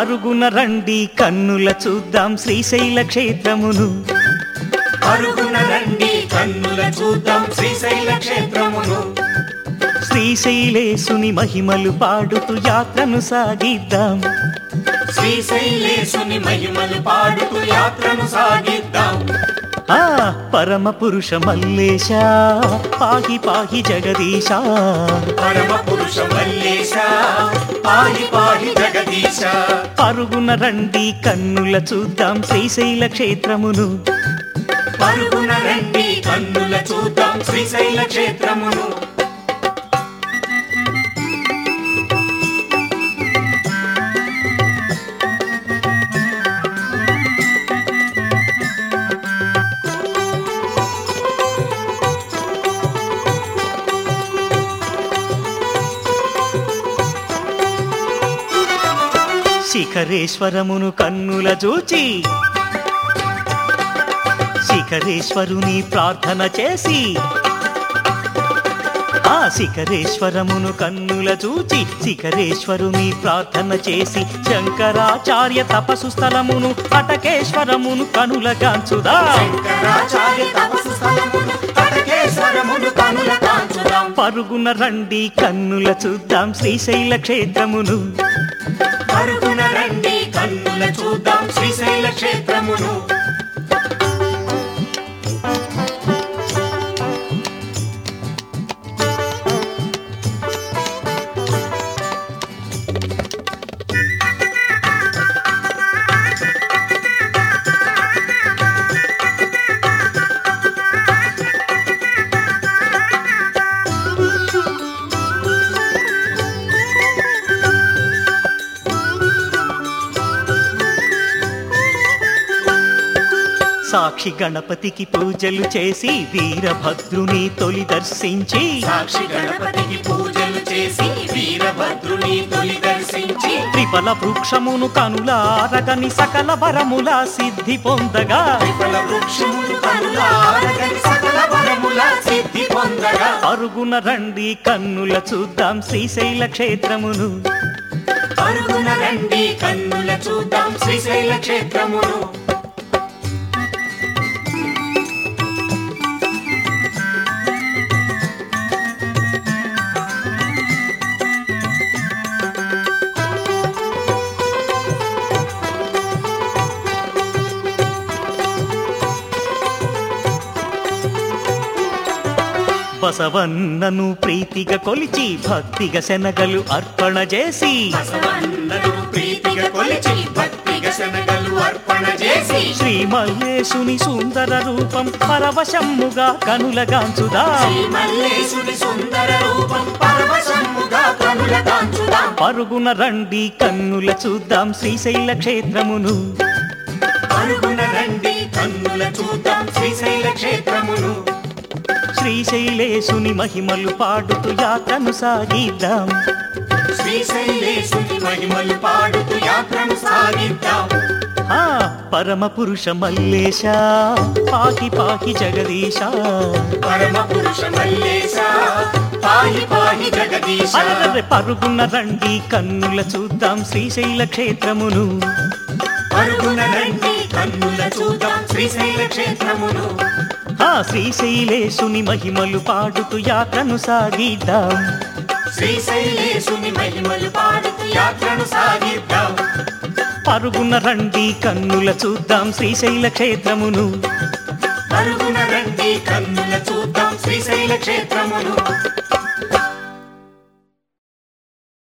పరుగున రండి కన్నుల చూద్దాం శ్రీశైల క్షేత్రమును. పరుగున రండి కన్నుల చూద్దాం శ్రీశైల క్షేత్రమును. శ్రీశైలేశుని మహిమలు పాడుతూ యాత్రను సాగిద్దాం. శ్రీశైలేశుని మహిమలు పాడుతూ యాత్రను సాగిద్దాం. ఆ పరమ పురుష మల్లేశ పాహి పాహి జగదీశ. పరమ పురుష మల్లేశ పాహి పాహి జగదీశ. పరుగున రండి కన్నుల చూద్దాం శ్రీశైల క్షేత్రమును. పరుగున రండి కన్నుల చూద్దాం శ్రీశైల క్షేత్రమును. శిఖరేశ్వరమును కన్నుల చూచి శిఖరేశ్వరుని ప్రార్థన చేసి ఆ శిఖరేశ్వరమును కన్నుల చూచి శిఖరేశ్వరుని ప్రార్థన చేసి శంకరాచార్య తపసు స్థలమును అటకేశ్వరమును కనులగాంచుదా శంకరాచార్య తపసు స్థలమును అటకేశ్వరమును కనుల పరుగున రండి కన్నుల చూద్దాం శ్రీశైల క్షేత్రమును. పరుగున రండి కన్నుల చూద్దాం శ్రీశైల క్షేత్రమును. సాక్షి గణపతికి పూజలు చేసి వీరభద్రుని తొలి దర్శించి. సాక్షి గణపతికి పూజలు చేసి వీరభద్రుని తొలి దర్శించి. త్రిఫల వృక్షమును కనులారగని సకల వరముల సిద్ధి పొందగా. విఫల వృక్షములు కనుల ఆరగని సకల వరముల సిద్ధి పొందగా. అరుగున రండి కన్నుల చూద్దాం శ్రీశైల క్షేత్రమును. పరుగున రండి కన్నుల చూద్దాం శ్రీశైల క్షేత్రమును. బసవన్నను ప్రీతిగా కొలిచి భక్తిగా శనగలు అర్పణ చేసి. బసవన్నను ప్రీతిగా కొలిచి భక్తిగా శనగలు అర్పణ చేసి. శ్రీ మల్లేశుని సుందర రూపం పరవశమ్ముగా కనులగాంచుదా. మల్లేశుని సుందర రూపం పరుగున రండి కన్నుల చూద్దాం శ్రీశైల క్షేత్రమును. పరుగున రండి కన్నుల చూద్దాం శ్రీశైల క్షేత్రమును. శ్రీశైలేశుని మహిమలు పాడుతూ యాత్రను సాగిద్దాం. శ్రీశైలేశుని మహిమలు పాడుతూ యాత్రను సాగిద్దాం. పరమ పురుష మల్లేశ పాకి పాకి జగదీశ. పరమ పురుష మల్లేశ జగదీశ. అరరె పరుగున రండి కన్నుల చూద్దాం శ్రీశైల క్షేత్రమును. పరుగున రండి కన్నుల చూద్దాం శ్రీశైల క్షేత్రమును. శ్రీశైలేశుని మహిమలు పాడుతూ యాత్రను సాగిద్దాం. శ్రీశైలేశుని మహిమలు పాడుతూ యాత్రను సాగిద్దాం. పరుగున రండి కన్నుల చూద్దాం శ్రీశైల క్షేత్రమును. పరుగున రండి కన్నుల చూద్దాం శ్రీశైల క్షేత్రమును.